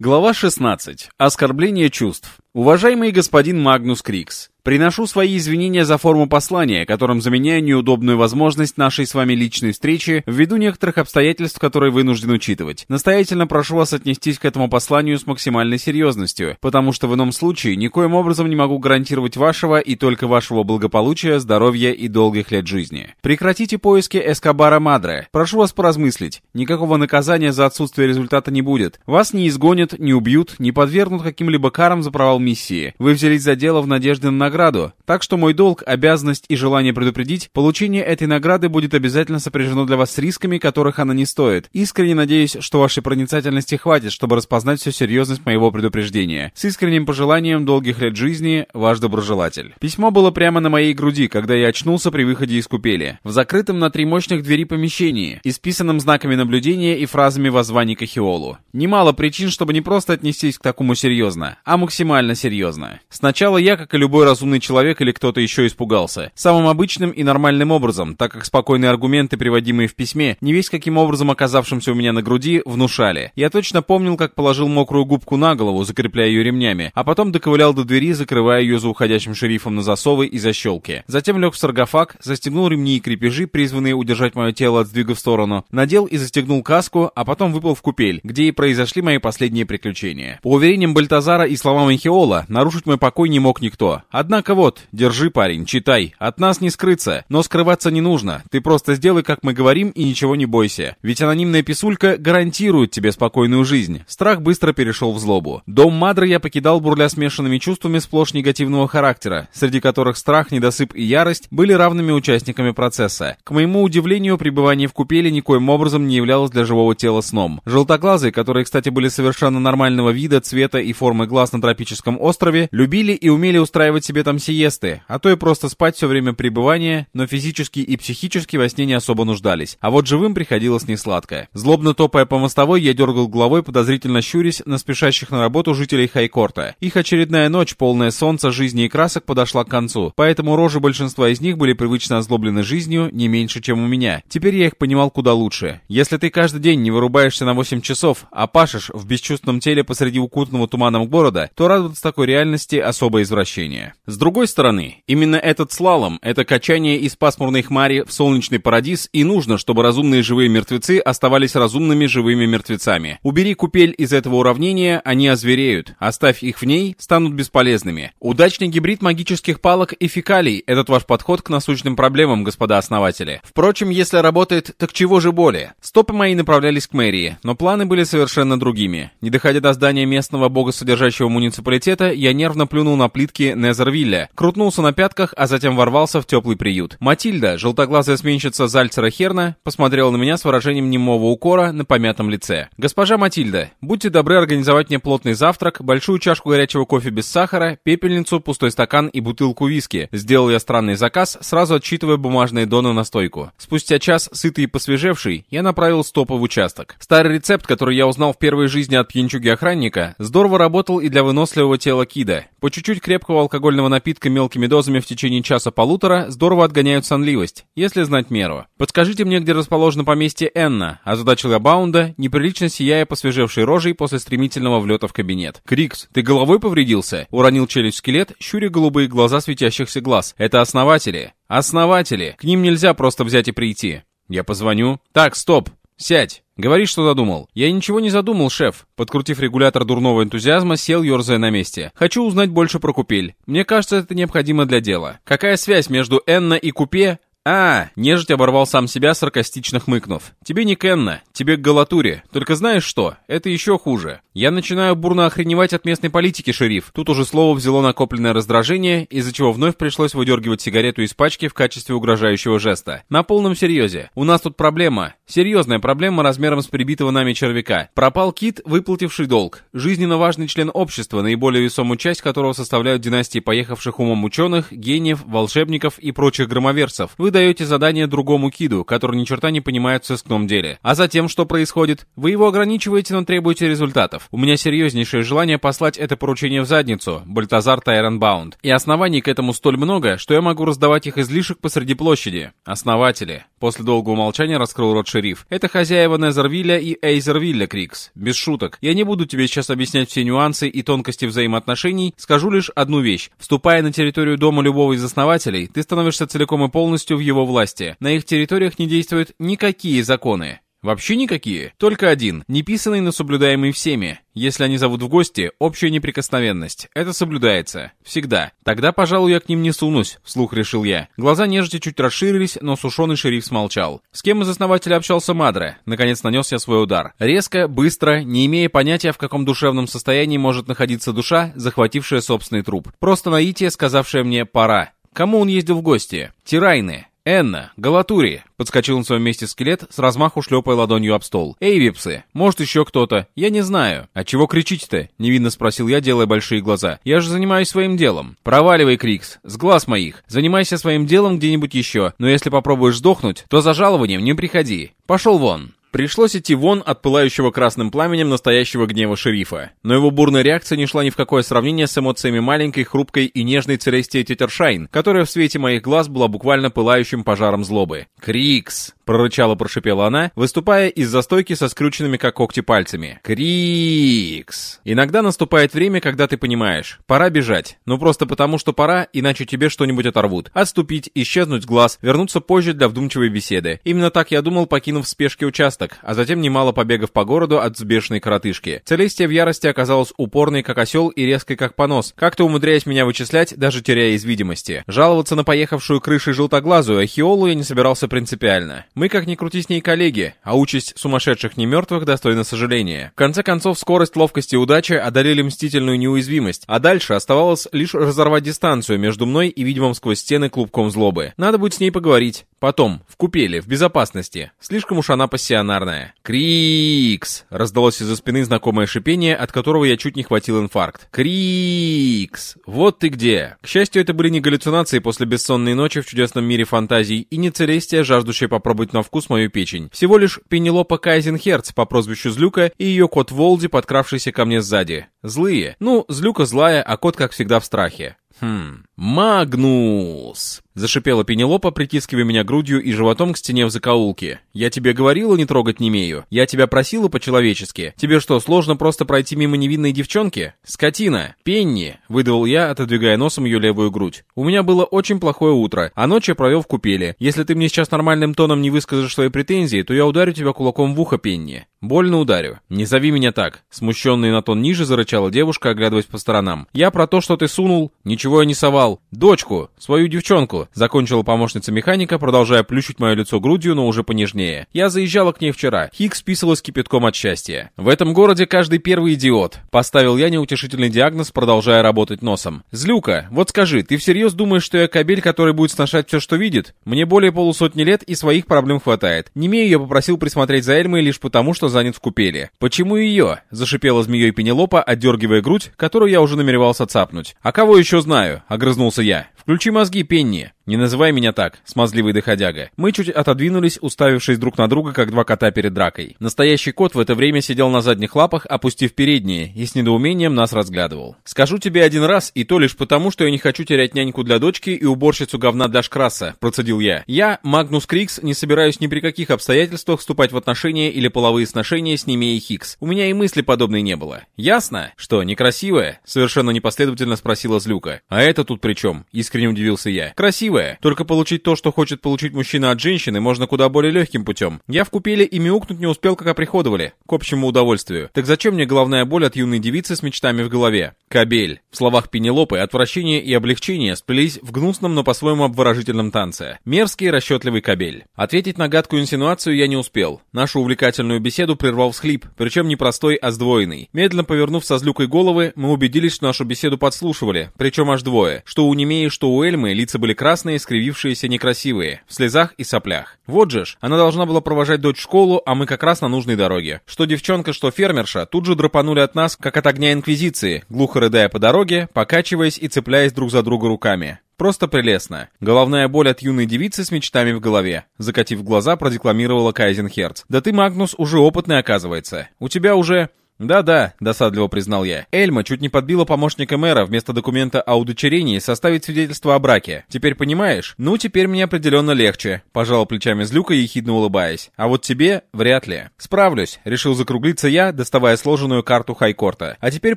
Глава 16. Оскорбление чувств. Уважаемый господин Магнус Крикс, приношу свои извинения за форму послания, которым заменяю неудобную возможность нашей с вами личной встречи ввиду некоторых обстоятельств, которые вынужден учитывать. Настоятельно прошу вас отнестись к этому посланию с максимальной серьезностью, потому что в ином случае никоим образом не могу гарантировать вашего и только вашего благополучия, здоровья и долгих лет жизни. Прекратите поиски Эскобара Мадре. Прошу вас поразмыслить. Никакого наказания за отсутствие результата не будет. Вас не изгонят, не убьют, не подвергнут каким-либо карам за провал миссии. Вы взялись за дело в надежде на награду, так что мой долг, обязанность и желание предупредить, получение этой награды будет обязательно сопряжено для вас с рисками, которых она не стоит. Искренне надеюсь, что вашей проницательности хватит, чтобы распознать всю серьезность моего предупреждения. С искренним пожеланием долгих лет жизни, ваш доброжелатель. Письмо было прямо на моей груди, когда я очнулся при выходе из купели. В закрытом на три мощных двери помещении, исписанном знаками наблюдения и фразами воззваний к Ахиолу. Немало причин, чтобы не просто отнестись к такому серьезно, а максимально довольно серьезно. Сначала я, как и любой разумный человек или кто-то еще испугался. Самым обычным и нормальным образом, так как спокойные аргументы, приводимые в письме, не весь каким образом оказавшимся у меня на груди, внушали. Я точно помнил, как положил мокрую губку на голову, закрепляя ее ремнями, а потом доковылял до двери, закрывая ее за уходящим шерифом на засовы и защелки. Затем лег в саркофаг, застегнул ремни и крепежи, призванные удержать мое тело от сдвига в сторону, надел и застегнул каску, а потом выпал в купель, где и произошли мои последние приключения. По уверениям Бальтазара и словам Анхиола, Пола, нарушить мой покой не мог никто. Однако вот, держи, парень, читай. От нас не скрыться, но скрываться не нужно. Ты просто сделай, как мы говорим, и ничего не бойся. Ведь анонимная писулька гарантирует тебе спокойную жизнь. Страх быстро перешел в злобу. Дом Мадры я покидал бурля смешанными чувствами сплошь негативного характера, среди которых страх, недосып и ярость были равными участниками процесса. К моему удивлению, пребывание в купели никоим образом не являлось для живого тела сном. Желтоглазые, которые, кстати, были совершенно нормального вида, цвета и формы глаз на тропическом маленьком острове, любили и умели устраивать себе там сиесты, а то и просто спать все время пребывания, но физически и психически во сне не особо нуждались. А вот живым приходилось несладко. Злобно топая по мостовой, я дергал головой, подозрительно щурясь на спешащих на работу жителей Хайкорта. Их очередная ночь, полная солнца, жизни и красок, подошла к концу, поэтому рожи большинства из них были привычно озлоблены жизнью не меньше, чем у меня. Теперь я их понимал куда лучше. Если ты каждый день не вырубаешься на 8 часов, а пашешь в бесчувственном теле посреди укутанного туманом города, то радоваться такой реальности особое извращение. С другой стороны, именно этот слалом, это качание из пасмурной хмари в солнечный парадиз и нужно, чтобы разумные живые мертвецы оставались разумными живыми мертвецами. Убери купель из этого уравнения, они озвереют. Оставь их в ней, станут бесполезными. Удачный гибрид магических палок и фекалий – этот ваш подход к насущным проблемам, господа основатели. Впрочем, если работает, так чего же более? Стопы мои направлялись к мэрии, но планы были совершенно другими. Не доходя до здания местного богосодержащего муниципалитета, света, я нервно плюнул на плитки Незервилля, крутнулся на пятках, а затем ворвался в теплый приют. Матильда, желтоглазая сменщица Зальцера Херна, посмотрела на меня с выражением немого укора на помятом лице. «Госпожа Матильда, будьте добры организовать мне плотный завтрак, большую чашку горячего кофе без сахара, пепельницу, пустой стакан и бутылку виски». Сделал я странный заказ, сразу отчитывая бумажные доны на стойку. Спустя час, сытый и посвежевший, я направил стопы в участок. Старый рецепт, который я узнал в первой жизни от пьянчуги-охранника, здорово работал и для выносливого тела Кида. По чуть-чуть крепкого алкогольного напитка мелкими дозами в течение часа-полутора здорово отгоняют сонливость, если знать меру. Подскажите мне, где расположено поместье Энна, озадачил я Баунда, неприлично сияя посвежевшей рожей после стремительного влета в кабинет. Крикс, ты головой повредился? Уронил челюсть скелет, щуря голубые глаза светящихся глаз. Это основатели. Основатели. К ним нельзя просто взять и прийти. Я позвоню. Так, стоп. Сядь. «Говори, что задумал». «Я ничего не задумал, шеф». Подкрутив регулятор дурного энтузиазма, сел, ерзая на месте. «Хочу узнать больше про купель. Мне кажется, это необходимо для дела. Какая связь между Энна и купе «А!» — нежить оборвал сам себя, саркастично хмыкнув. «Тебе не Кенна, тебе к Галатуре. Только знаешь что? Это еще хуже. Я начинаю бурно охреневать от местной политики, шериф». Тут уже слово взяло накопленное раздражение, из-за чего вновь пришлось выдергивать сигарету из пачки в качестве угрожающего жеста. На полном серьезе. У нас тут проблема. Серьезная проблема размером с прибитого нами червяка. Пропал кит, выплативший долг. Жизненно важный член общества, наиболее весомую часть которого составляют династии поехавших умом ученых, гениев, волшебников и прочих громоверцев. Вы даете задание другому киду, который ни черта не понимает в сыскном деле. А затем что происходит? Вы его ограничиваете, но требуете результатов. У меня серьезнейшее желание послать это поручение в задницу, Бальтазар Тайронбаунд. И оснований к этому столь много, что я могу раздавать их излишек посреди площади. Основатели. После долгого молчания раскрыл рот шериф. «Это хозяева Незервилля и Эйзервилля, Крикс. Без шуток. Я не буду тебе сейчас объяснять все нюансы и тонкости взаимоотношений, скажу лишь одну вещь. Вступая на территорию дома любого из основателей, ты становишься целиком и полностью в его власти. На их территориях не действуют никакие законы. Вообще никакие. Только один, неписанный, но соблюдаемый всеми. Если они зовут в гости, общая неприкосновенность. Это соблюдается. Всегда. Тогда, пожалуй, я к ним не сунусь, вслух решил я. Глаза нежити чуть расширились, но сушеный шериф смолчал. С кем из основателей общался Мадре? Наконец нанес я свой удар. Резко, быстро, не имея понятия, в каком душевном состоянии может находиться душа, захватившая собственный труп. Просто наитие, сказавшая мне «пора». Кому он ездил в гости? Тирайны. «Энна, Галатури!» — подскочил на своем месте скелет, с размаху шлепая ладонью об стол. «Эйвипсы! Может, еще кто-то? Я не знаю!» «А чего кричите-то?» — невинно спросил я, делая большие глаза. «Я же занимаюсь своим делом!» «Проваливай, Крикс! С глаз моих! Занимайся своим делом где-нибудь еще, но если попробуешь сдохнуть, то за жалованием не приходи! Пошел вон!» Пришлось идти вон от пылающего красным пламенем настоящего гнева шерифа. Но его бурная реакция не шла ни в какое сравнение с эмоциями маленькой, хрупкой и нежной Целестии Тетершайн, которая в свете моих глаз была буквально пылающим пожаром злобы. «Крикс!» — прорычала прошипела она, выступая из застойки со скрюченными как когти пальцами. «Крикс!» Иногда наступает время, когда ты понимаешь, пора бежать. Ну просто потому, что пора, иначе тебе что-нибудь оторвут. Отступить, исчезнуть глаз, вернуться позже для вдумчивой беседы. Именно так я думал, покинув в спешке участок, а затем немало побегов по городу от взбешенной коротышки. Целестия в ярости оказалась упорной, как осел, и резкой, как понос, как-то умудряясь меня вычислять, даже теряя из видимости. Жаловаться на поехавшую крышей желтоглазую Ахиолу я не собирался принципиально. Мы, как ни крути с ней коллеги, а участь сумасшедших немертвых достойна сожаления. В конце концов, скорость, ловкость и удача одолели мстительную неуязвимость, а дальше оставалось лишь разорвать дистанцию между мной и видимым сквозь стены клубком злобы. Надо будет с ней поговорить. Потом, в купели, в безопасности. Слишком уж она пассионарная. «Крикс!» — раздалось из-за спины знакомое шипение, от которого я чуть не хватил инфаркт. «Крикс! Вот ты где!» К счастью, это были не галлюцинации после бессонной ночи в чудесном мире фантазий и не Целестия, жаждущая попробовать на вкус мою печень. Всего лишь Пенелопа Кайзенхерц по прозвищу Злюка и ее кот Волди, подкравшийся ко мне сзади. Злые. Ну, Злюка злая, а кот, как всегда, в страхе. Хм. Магнус! Зашипела Пенелопа, притискивая меня грудью и животом к стене в закоулке. «Я тебе говорила не трогать Немею? Я тебя просила по-человечески. Тебе что, сложно просто пройти мимо невинной девчонки? Скотина! Пенни!» — выдавал я, отодвигая носом ее левую грудь. «У меня было очень плохое утро, а ночь я провел в купели. Если ты мне сейчас нормальным тоном не выскажешь свои претензии, то я ударю тебя кулаком в ухо, Пенни. Больно ударю. Не зови меня так!» Смущенный на тон ниже зарычала девушка, оглядываясь по сторонам. «Я про то, что ты сунул. Ничего я не совал. Дочку! Свою девчонку! закончила помощница механика, продолжая плющить мое лицо грудью, но уже понежнее. Я заезжала к ней вчера. Хикс списывалась кипятком от счастья. В этом городе каждый первый идиот. Поставил я неутешительный диагноз, продолжая работать носом. Злюка, вот скажи, ты всерьез думаешь, что я кабель, который будет сношать все, что видит? Мне более полусотни лет и своих проблем хватает. Немею я попросил присмотреть за Эльмой лишь потому, что занят в купели. Почему ее? Зашипела змеей Пенелопа, отдергивая грудь, которую я уже намеревался цапнуть. А кого еще знаю? Огрызнулся я. Включи мозги, Пенни. «Не называй меня так, смазливый доходяга». Мы чуть отодвинулись, уставившись друг на друга, как два кота перед дракой. Настоящий кот в это время сидел на задних лапах, опустив передние, и с недоумением нас разглядывал. «Скажу тебе один раз, и то лишь потому, что я не хочу терять няньку для дочки и уборщицу говна для шкраса», — процедил я. «Я, Магнус Крикс, не собираюсь ни при каких обстоятельствах вступать в отношения или половые сношения с ними и Хикс. У меня и мысли подобной не было. Ясно? Что, некрасивая?» — совершенно непоследовательно спросила Злюка. «А это тут при чем?» — искренне удивился я. «Красиво красивая. Только получить то, что хочет получить мужчина от женщины, можно куда более легким путем. Я в купели и мяукнуть не успел, как оприходовали. К общему удовольствию. Так зачем мне головная боль от юной девицы с мечтами в голове? Кабель. В словах Пенелопы отвращение и облегчение сплелись в гнусном, но по-своему обворожительном танце. Мерзкий расчетливый кабель. Ответить на гадкую инсинуацию я не успел. Нашу увлекательную беседу прервал всхлип, причем не простой, а сдвоенный. Медленно повернув со злюкой головы, мы убедились, что нашу беседу подслушивали, причем аж двое. Что у Немеи, что у Эльмы лица были красные, скривившиеся, некрасивые, в слезах и соплях. Вот же ж, она должна была провожать дочь в школу, а мы как раз на нужной дороге. Что девчонка, что фермерша тут же драпанули от нас, как от огня инквизиции, глухо рыдая по дороге, покачиваясь и цепляясь друг за друга руками. Просто прелестно. Головная боль от юной девицы с мечтами в голове. Закатив глаза, продекламировала Кайзенхерц. «Да ты, Магнус, уже опытный, оказывается. У тебя уже...» «Да-да», — досадливо признал я. «Эльма чуть не подбила помощника мэра вместо документа о удочерении составить свидетельство о браке. Теперь понимаешь? Ну, теперь мне определенно легче», — пожал плечами Злюка, ехидно улыбаясь. «А вот тебе вряд ли». «Справлюсь», — решил закруглиться я, доставая сложенную карту Хайкорта. «А теперь,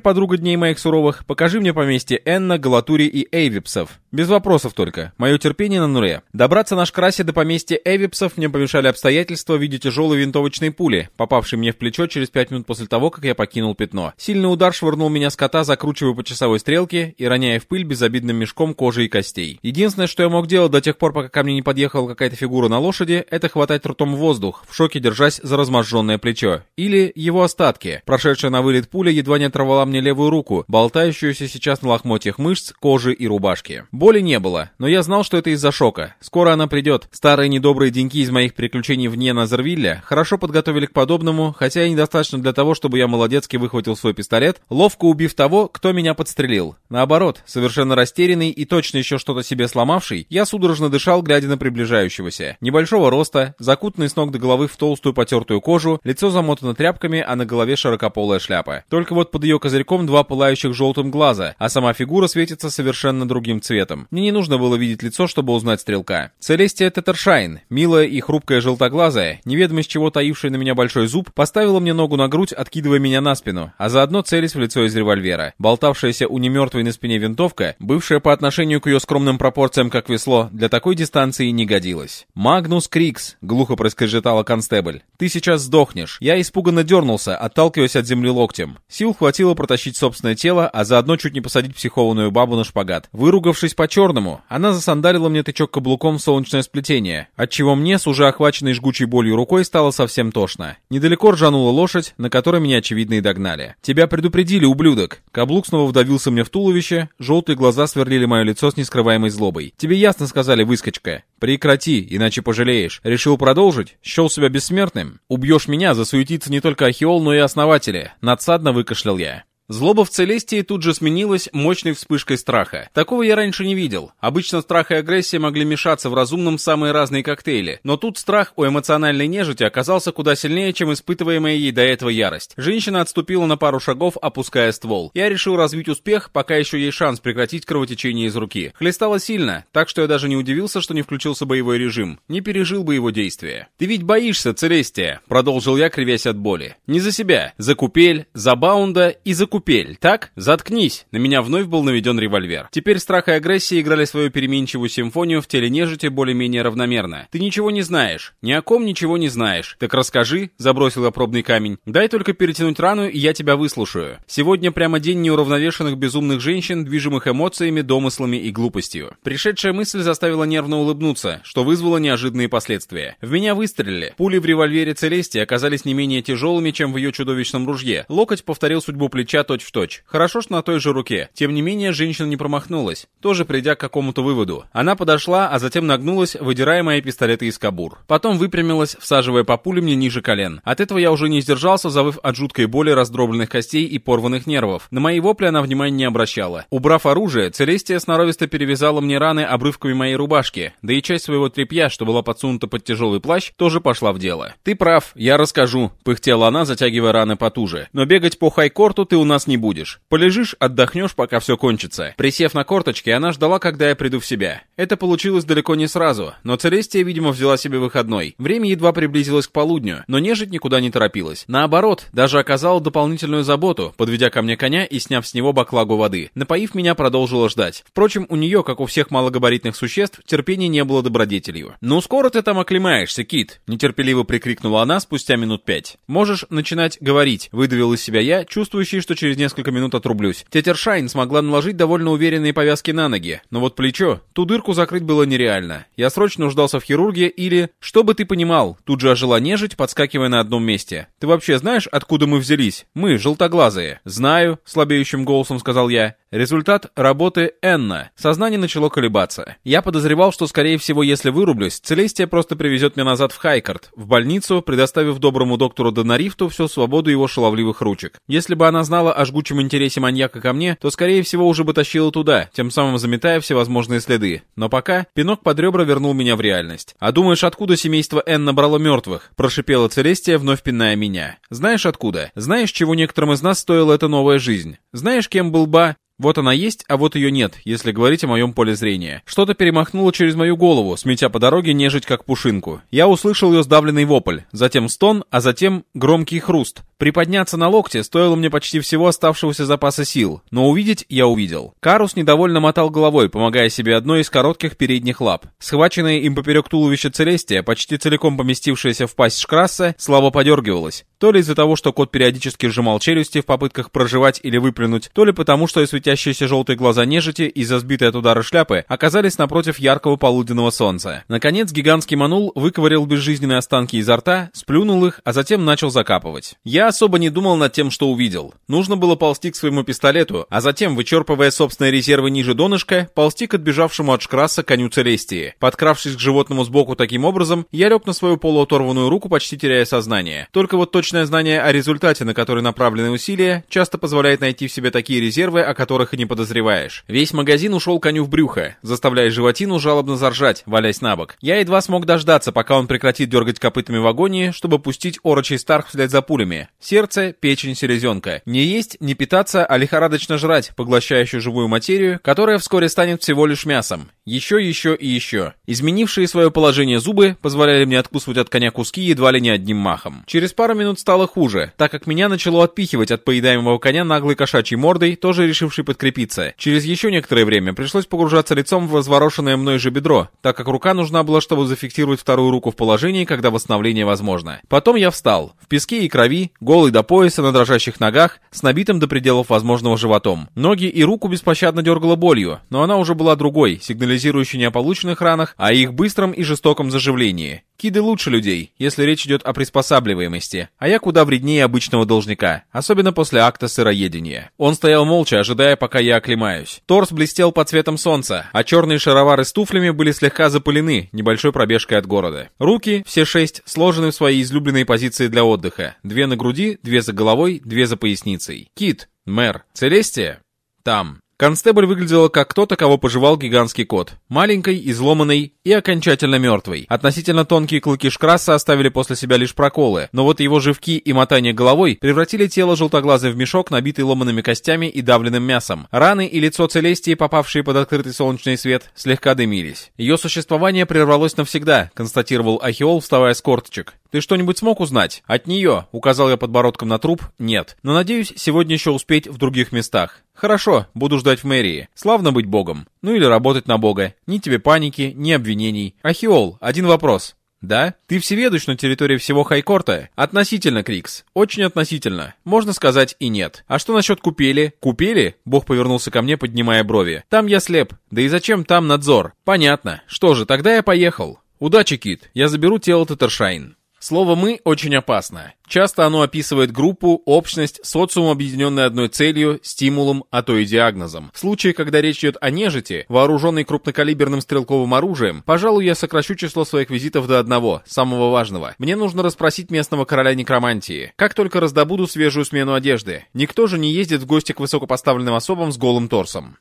подруга дней моих суровых, покажи мне поместье Энна, Галатури и Эйвипсов. Без вопросов только. Мое терпение на нуле. Добраться на шкрасе до поместья Эвипсов мне помешали обстоятельства в виде тяжелой винтовочной пули, попавшей мне в плечо через пять минут после того, как я покинул пятно. Сильный удар швырнул меня с кота, закручивая по часовой стрелке и роняя в пыль безобидным мешком кожи и костей. Единственное, что я мог делать до тех пор, пока ко мне не подъехала какая-то фигура на лошади, это хватать ртом воздух, в шоке держась за разможженное плечо. Или его остатки. Прошедшая на вылет пуля едва не оторвала мне левую руку, болтающуюся сейчас на лохмотьях мышц, кожи и рубашки. Боли не было, но я знал, что это из-за шока. Скоро она придет. Старые недобрые деньки из моих приключений вне Назервилля хорошо подготовили к подобному, хотя и недостаточно для того, чтобы я молодецки выхватил свой пистолет, ловко убив того, кто меня подстрелил. Наоборот, совершенно растерянный и точно еще что-то себе сломавший, я судорожно дышал, глядя на приближающегося. Небольшого роста, закутанный с ног до головы в толстую потертую кожу, лицо замотано тряпками, а на голове широкополая шляпа. Только вот под ее козырьком два пылающих желтым глаза, а сама фигура светится совершенно другим цветом. Мне не нужно было видеть лицо, чтобы узнать стрелка. Целестия Тетершайн, милая и хрупкая желтоглазая, неведомо с чего таившая на меня большой зуб, поставила мне ногу на грудь, откидывая меня на спину, а заодно целясь в лицо из револьвера. Болтавшаяся у немертвой на спине винтовка, бывшая по отношению к ее скромным пропорциям как весло, для такой дистанции не годилась. «Магнус Крикс», — глухо проскрежетала констебль, — «ты сейчас сдохнешь». Я испуганно дернулся, отталкиваясь от земли локтем. Сил хватило протащить собственное тело, а заодно чуть не посадить психованную бабу на шпагат. Выругавшись по-черному, черному, она засандалила мне тычок каблуком в солнечное сплетение, отчего мне с уже охваченной жгучей болью рукой стало совсем тошно. Недалеко ржанула лошадь, на которой меня очевидно и догнали. «Тебя предупредили, ублюдок!» Каблук снова вдавился мне в туловище, желтые глаза сверлили мое лицо с нескрываемой злобой. «Тебе ясно сказали, выскочка!» «Прекрати, иначе пожалеешь. Решил продолжить? Счел себя бессмертным? Убьешь меня, засуетится не только Ахиол, но и основатели!» Надсадно выкашлял я. Злоба в Целестии тут же сменилась мощной вспышкой страха. Такого я раньше не видел. Обычно страх и агрессия могли мешаться в разумном самые разные коктейли, но тут страх у эмоциональной нежити оказался куда сильнее, чем испытываемая ей до этого ярость. Женщина отступила на пару шагов, опуская ствол. Я решил развить успех, пока еще есть шанс прекратить кровотечение из руки. Хлестало сильно, так что я даже не удивился, что не включился боевой режим. Не пережил бы его действия. «Ты ведь боишься, Целестия», — продолжил я, кривясь от боли. «Не за себя. За Купель, за Баунда и за Купель купель, так? Заткнись!» На меня вновь был наведен револьвер. Теперь страх и агрессия играли свою переменчивую симфонию в теле нежити более-менее равномерно. «Ты ничего не знаешь. Ни о ком ничего не знаешь. Так расскажи», — забросил я пробный камень. «Дай только перетянуть рану, и я тебя выслушаю. Сегодня прямо день неуравновешенных безумных женщин, движимых эмоциями, домыслами и глупостью». Пришедшая мысль заставила нервно улыбнуться, что вызвало неожиданные последствия. В меня выстрелили. Пули в револьвере Целести оказались не менее тяжелыми, чем в ее чудовищном ружье. Локоть повторил судьбу плеча точь-в-точь. Хорошо, что на той же руке. Тем не менее, женщина не промахнулась, тоже придя к какому-то выводу. Она подошла, а затем нагнулась, выдирая мои пистолеты из кабур. Потом выпрямилась, всаживая по пуле мне ниже колен. От этого я уже не сдержался, завыв от жуткой боли раздробленных костей и порванных нервов. На мои вопли она внимания не обращала. Убрав оружие, Целестия сноровисто перевязала мне раны обрывками моей рубашки, да и часть своего тряпья, что была подсунута под тяжелый плащ, тоже пошла в дело. «Ты прав, я расскажу», — пыхтела она, затягивая раны потуже. «Но бегать по хайкорту ты у нас нас не будешь. Полежишь, отдохнешь, пока все кончится. Присев на корточки, она ждала, когда я приду в себя. Это получилось далеко не сразу, но Целестия, видимо, взяла себе выходной. Время едва приблизилось к полудню, но нежить никуда не торопилась. Наоборот, даже оказала дополнительную заботу, подведя ко мне коня и сняв с него баклагу воды. Напоив меня, продолжила ждать. Впрочем, у нее, как у всех малогабаритных существ, терпения не было добродетелью. «Ну, скоро ты там оклемаешься, Кит!» Нетерпеливо прикрикнула она спустя минут пять. «Можешь начинать говорить», — выдавил из себя я, чувствующий, что через несколько минут отрублюсь. Тетя Шайн смогла наложить довольно уверенные повязки на ноги, но вот плечо, ту дырку закрыть было нереально. Я срочно нуждался в хирурге или... Чтобы ты понимал, тут же ожила нежить, подскакивая на одном месте. Ты вообще знаешь, откуда мы взялись? Мы, желтоглазые. Знаю, слабеющим голосом сказал я. Результат работы Энна. Сознание начало колебаться. Я подозревал, что, скорее всего, если вырублюсь, Целестия просто привезет меня назад в Хайкард, в больницу, предоставив доброму доктору Донарифту всю свободу его шаловливых ручек. Если бы она знала, знала о жгучем интересе маньяка ко мне, то, скорее всего, уже бы тащила туда, тем самым заметая всевозможные следы. Но пока пинок под ребра вернул меня в реальность. «А думаешь, откуда семейство Н набрало мертвых?» — прошипела Целестия, вновь пиная меня. «Знаешь откуда? Знаешь, чего некоторым из нас стоила эта новая жизнь? Знаешь, кем был Ба? Вот она есть, а вот ее нет, если говорить о моем поле зрения. Что-то перемахнуло через мою голову, сметя по дороге нежить как пушинку. Я услышал ее сдавленный вопль, затем стон, а затем громкий хруст. Приподняться на локте стоило мне почти всего оставшегося запаса сил, но увидеть я увидел. Карус недовольно мотал головой, помогая себе одной из коротких передних лап. Схваченная им поперек туловища Целестия, почти целиком поместившаяся в пасть Шкрасса, слабо подергивалась. То ли из-за того, что кот периодически сжимал челюсти в попытках проживать или выплюнуть, то ли потому, что и светящиеся желтые глаза нежити из-за сбитой от удара шляпы оказались напротив яркого полуденного солнца. Наконец, гигантский манул выковырял безжизненные останки изо рта, сплюнул их, а затем начал закапывать. Я особо не думал над тем, что увидел. Нужно было ползти к своему пистолету, а затем, вычерпывая собственные резервы ниже донышка, ползти к отбежавшему от шкраса коню Целестии. Подкравшись к животному сбоку таким образом, я лег на свою полуоторванную руку, почти теряя сознание. Только вот точно Точное знание о результате, на который направлены усилия, часто позволяет найти в себе такие резервы, о которых и не подозреваешь. Весь магазин ушел коню в брюхо, заставляя животину жалобно заржать, валясь на бок. Я едва смог дождаться, пока он прекратит дергать копытами в агонии, чтобы пустить орочий старх вслед за пулями. Сердце, печень, селезенка. Не есть, не питаться, а лихорадочно жрать, поглощающую живую материю, которая вскоре станет всего лишь мясом. Еще, еще и еще. Изменившие свое положение зубы позволяли мне откусывать от коня куски едва ли не одним махом. Через пару минут стало хуже, так как меня начало отпихивать от поедаемого коня наглой кошачьей мордой, тоже решившей подкрепиться. Через еще некоторое время пришлось погружаться лицом в разворошенное мной же бедро, так как рука нужна была, чтобы зафиксировать вторую руку в положении, когда восстановление возможно. Потом я встал, в песке и крови, голый до пояса, на дрожащих ногах, с набитым до пределов возможного животом. Ноги и руку беспощадно дергала болью, но она уже была другой, сигнализирующей не о полученных ранах, а о их быстром и жестоком заживлении. Киды лучше людей, если речь идет о приспосабливаемости, а я куда вреднее обычного должника, особенно после акта сыроедения. Он стоял молча, ожидая, пока я оклемаюсь. Торс блестел под цветом солнца, а черные шаровары с туфлями были слегка запылены небольшой пробежкой от города. Руки, все шесть, сложены в свои излюбленные позиции для отдыха. Две на груди, две за головой, две за поясницей. Кит, мэр, Целестия? Там. Констебль выглядела как кто-то, кого пожевал гигантский кот. Маленькой, изломанной и окончательно мертвой. Относительно тонкие клыки Шкраса оставили после себя лишь проколы, но вот его живки и мотание головой превратили тело желтоглазой в мешок, набитый ломанными костями и давленным мясом. Раны и лицо Целестии, попавшие под открытый солнечный свет, слегка дымились. Ее существование прервалось навсегда, констатировал Ахиол, вставая с корточек. «Ты что-нибудь смог узнать?» «От нее», — указал я подбородком на труп, «нет». «Но надеюсь, сегодня еще успеть в других местах». «Хорошо, буду ждать в мэрии. Славно быть богом. Ну или работать на бога. Ни тебе паники, ни обвинений. Ахиол, один вопрос. «Да? Ты всеведущ на территории всего Хайкорта?» «Относительно, Крикс. Очень относительно. Можно сказать и нет. А что насчет купели?» «Купели?» Бог повернулся ко мне, поднимая брови. «Там я слеп. Да и зачем там надзор?» «Понятно. Что же, тогда я поехал. Удачи, Кит. Я заберу тело Татаршайн». Слово «мы» очень опасно. Часто оно описывает группу, общность, социум, объединенный одной целью, стимулом, а то и диагнозом. В случае, когда речь идет о нежити, вооруженной крупнокалиберным стрелковым оружием, пожалуй, я сокращу число своих визитов до одного, самого важного. Мне нужно расспросить местного короля некромантии. Как только раздобуду свежую смену одежды. Никто же не ездит в гости к высокопоставленным особам с голым торсом.